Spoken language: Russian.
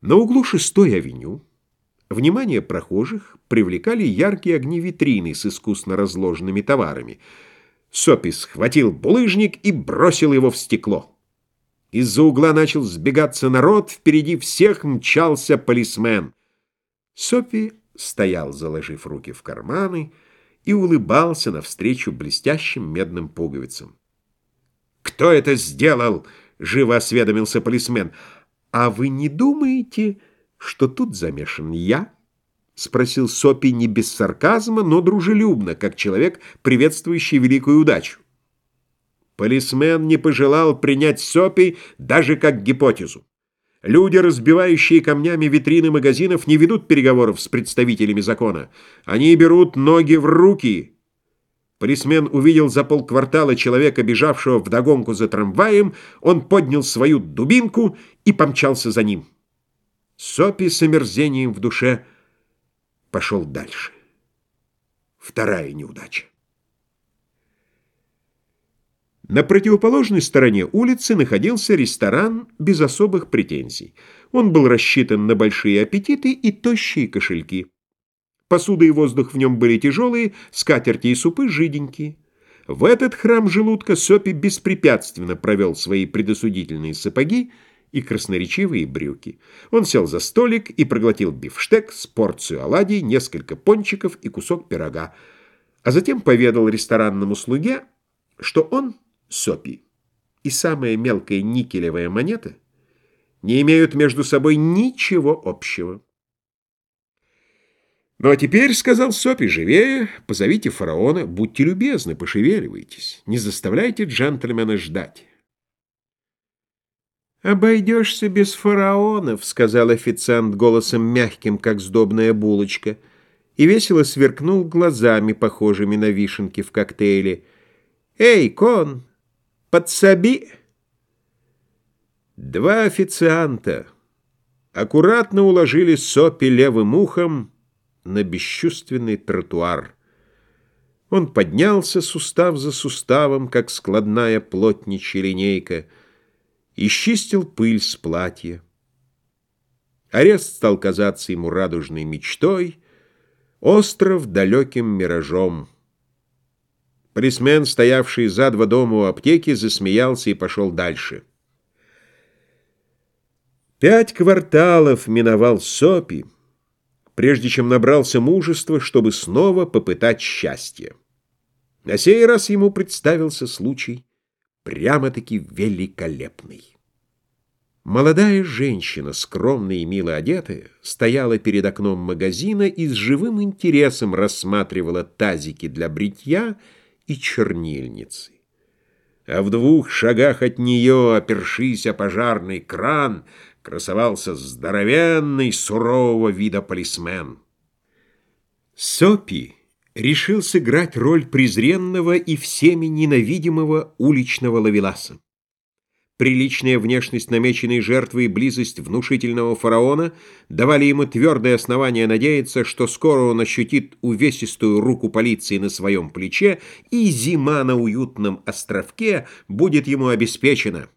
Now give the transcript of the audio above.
На углу шестой авеню внимание прохожих привлекали яркие огни витрины с искусно разложенными товарами. Сопи схватил булыжник и бросил его в стекло. Из-за угла начал сбегаться народ, впереди всех мчался полисмен. Сопи стоял, заложив руки в карманы, и улыбался навстречу блестящим медным пуговицам. «Кто это сделал?» — живо осведомился полисмен. «А вы не думаете, что тут замешан я?» — спросил Сопи не без сарказма, но дружелюбно, как человек, приветствующий великую удачу. Полисмен не пожелал принять Сопи даже как гипотезу. Люди, разбивающие камнями витрины магазинов, не ведут переговоров с представителями закона. Они берут ноги в руки Полисмен увидел за полквартала человека, бежавшего вдогонку за трамваем, он поднял свою дубинку и помчался за ним. Сопи с омерзением в душе пошел дальше. Вторая неудача. На противоположной стороне улицы находился ресторан без особых претензий. Он был рассчитан на большие аппетиты и тощие кошельки. Посуда и воздух в нем были тяжелые, скатерти и супы жиденькие. В этот храм желудка Сопи беспрепятственно провел свои предосудительные сапоги и красноречивые брюки. Он сел за столик и проглотил бифштег с порцию оладий, несколько пончиков и кусок пирога, а затем поведал ресторанному слуге, что он, Сопи, и самая мелкая никелевая монета не имеют между собой ничего общего. «Ну а теперь, — сказал Сопи, — живее, позовите фараона, будьте любезны, пошевеливайтесь, не заставляйте джентльмена ждать». «Обойдешься без фараонов», — сказал официант голосом мягким, как сдобная булочка, и весело сверкнул глазами, похожими на вишенки в коктейле. «Эй, кон, подсоби!» Два официанта аккуратно уложили Сопи левым ухом, на бесчувственный тротуар. Он поднялся сустав за суставом, как складная плотничья линейка, и чистил пыль с платья. Арест стал казаться ему радужной мечтой, остров далеким миражом. Полисмен, стоявший за два дома у аптеки, засмеялся и пошел дальше. Пять кварталов миновал Сопи, прежде чем набрался мужества, чтобы снова попытать счастье. На сей раз ему представился случай прямо-таки великолепный. Молодая женщина, скромная и мило одетая, стояла перед окном магазина и с живым интересом рассматривала тазики для бритья и чернильницы. А в двух шагах от нее, опершись о пожарный кран, красовался здоровенный, сурового вида полисмен. Сопи решил сыграть роль презренного и всеми ненавидимого уличного лавеласа. Приличная внешность намеченной жертвы и близость внушительного фараона давали ему твердое основание надеяться, что скоро он ощутит увесистую руку полиции на своем плече, и зима на уютном островке будет ему обеспечена.